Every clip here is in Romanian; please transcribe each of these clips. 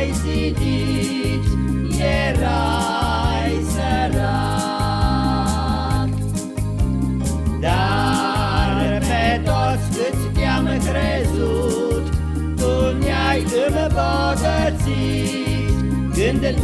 ai zidit, erai sărac. Dar pe toți câți te-am crezut, tu ne-ai îmbogățit gândul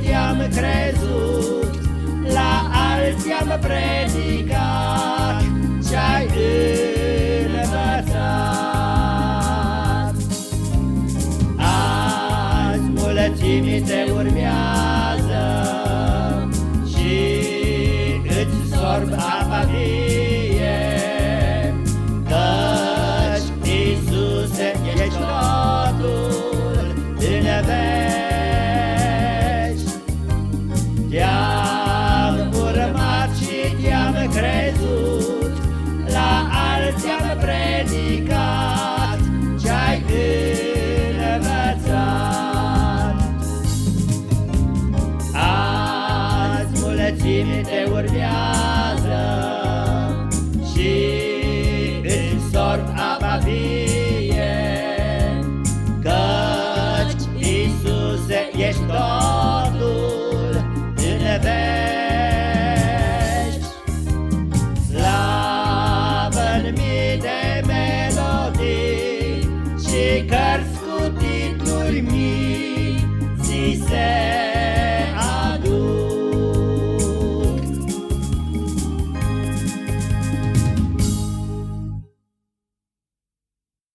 cât am crezut, la alții am predicat ce ai învățat. Azi mulțimii te urmează și îți sorb înălțime te urmează.